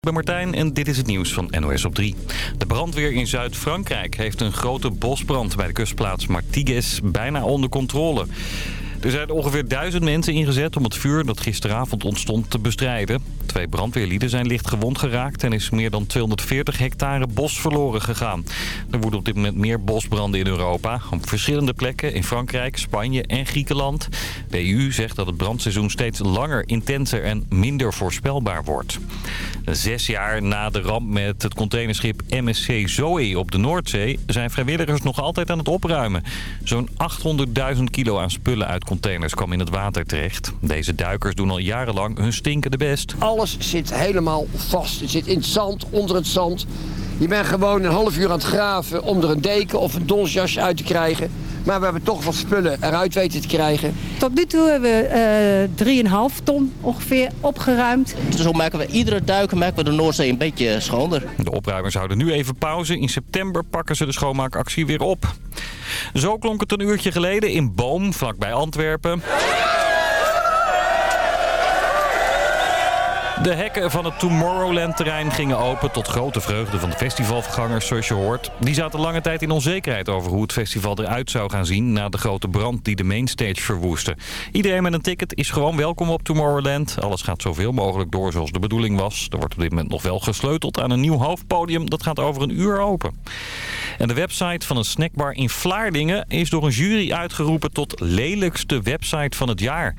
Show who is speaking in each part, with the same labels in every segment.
Speaker 1: Ik ben Martijn en dit is het nieuws van NOS op 3. De brandweer in Zuid-Frankrijk heeft een grote bosbrand bij de kustplaats Martigues bijna onder controle. Er zijn ongeveer duizend mensen ingezet om het vuur dat gisteravond ontstond te bestrijden. Twee brandweerlieden zijn licht gewond geraakt en is meer dan 240 hectare bos verloren gegaan. Er worden op dit moment meer bosbranden in Europa. Op verschillende plekken in Frankrijk, Spanje en Griekenland. De EU zegt dat het brandseizoen steeds langer, intenser en minder voorspelbaar wordt. Zes jaar na de ramp met het containerschip MSC Zoe op de Noordzee... zijn vrijwilligers nog altijd aan het opruimen. Zo'n 800.000 kilo aan spullen uit containers kwam in het water terecht. Deze duikers doen al jarenlang hun stinkende best.
Speaker 2: Alles zit helemaal vast. Het zit in het zand, onder het zand. Je bent gewoon een half uur aan het graven om er een deken of een donsjas uit te krijgen. Maar we hebben toch wat spullen eruit weten te krijgen.
Speaker 3: Tot nu toe hebben we uh, 3,5 ton ongeveer opgeruimd.
Speaker 4: Dus zo maken we iedere duiken maken we de Noordzee een beetje schoner.
Speaker 1: De opruimers houden nu even pauze. In september pakken ze de schoonmaakactie weer op. Zo klonk het een uurtje geleden in Boom, vlakbij Antwerpen. De hekken van het Tomorrowland-terrein gingen open tot grote vreugde van de festivalgangers, zoals je hoort. Die zaten lange tijd in onzekerheid over hoe het festival eruit zou gaan zien na de grote brand die de mainstage verwoestte. Iedereen met een ticket is gewoon welkom op Tomorrowland. Alles gaat zoveel mogelijk door zoals de bedoeling was. Er wordt op dit moment nog wel gesleuteld aan een nieuw hoofdpodium. Dat gaat over een uur open. En de website van een snackbar in Vlaardingen is door een jury uitgeroepen tot lelijkste website van het jaar.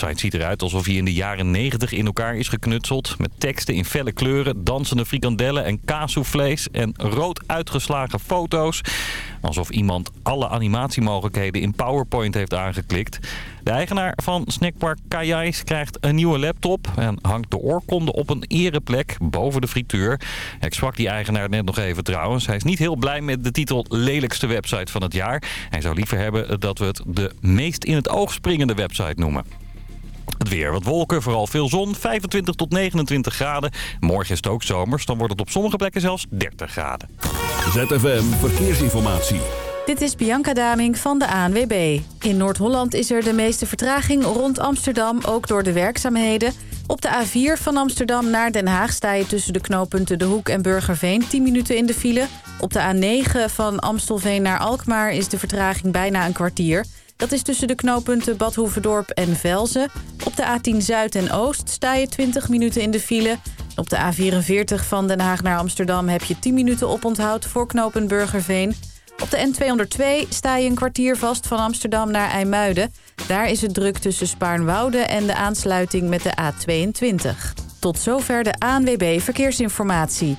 Speaker 1: De site ziet eruit alsof hij in de jaren 90 in elkaar is geknutseld. Met teksten in felle kleuren, dansende frikandellen en kaassoufflés en rood uitgeslagen foto's. Alsof iemand alle animatiemogelijkheden in PowerPoint heeft aangeklikt. De eigenaar van snackpark Kajais krijgt een nieuwe laptop en hangt de oorkonde op een ereplek boven de frituur. Ik sprak die eigenaar net nog even trouwens. Hij is niet heel blij met de titel lelijkste website van het jaar. Hij zou liever hebben dat we het de meest in het oog springende website noemen. Het weer, wat wolken, vooral veel zon, 25 tot 29 graden. Morgen is het ook zomers, dan wordt het op sommige plekken zelfs 30 graden.
Speaker 5: ZFM Verkeersinformatie.
Speaker 6: Dit is Bianca Daming van de ANWB. In Noord-Holland is er de meeste vertraging rond Amsterdam, ook door de werkzaamheden. Op de A4 van Amsterdam naar Den Haag sta je tussen de knooppunten De Hoek en Burgerveen 10 minuten in de file. Op de A9 van Amstelveen naar Alkmaar is de vertraging bijna een kwartier... Dat is tussen de knooppunten Badhoevedorp en Velzen. Op de A10 Zuid en Oost sta je 20 minuten in de file. Op de A44 van Den Haag naar Amsterdam heb je 10 minuten oponthoud voor knooppunt Burgerveen. Op de N202 sta je een kwartier vast van Amsterdam naar IJmuiden. Daar is het druk tussen Spaarnwoude en de aansluiting met de A22. Tot zover de ANWB Verkeersinformatie.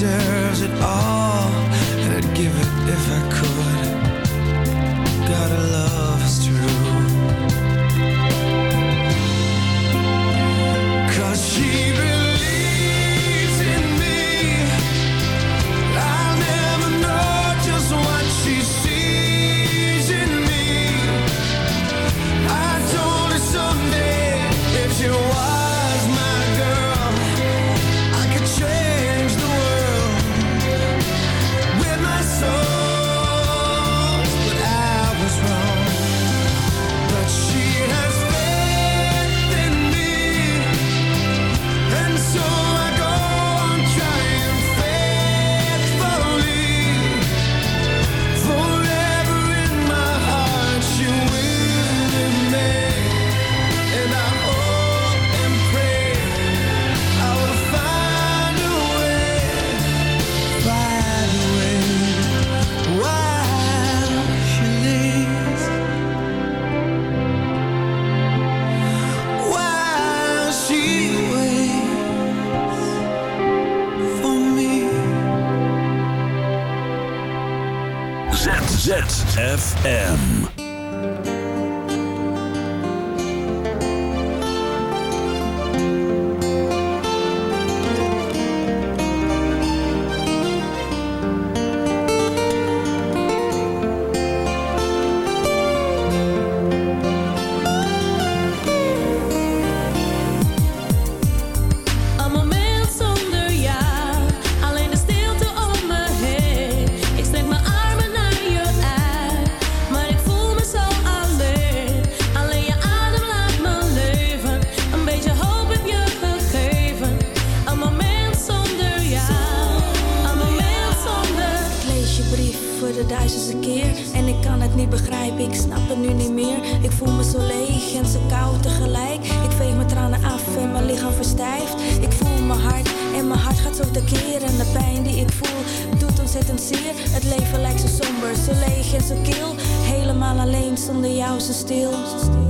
Speaker 7: deserves it all. And I'd give it if I could.
Speaker 8: onder jou zo
Speaker 9: stil.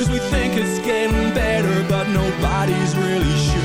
Speaker 10: Cause we think it's getting better But nobody's really sure.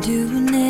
Speaker 11: doing
Speaker 12: it.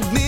Speaker 13: with me.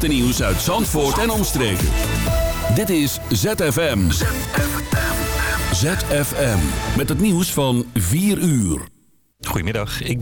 Speaker 14: laatste nieuws uit Zandvoort en omstreken. Dit is ZFM. ZFM. Met het nieuws van 4 uur.
Speaker 1: Goedemiddag, ik ben...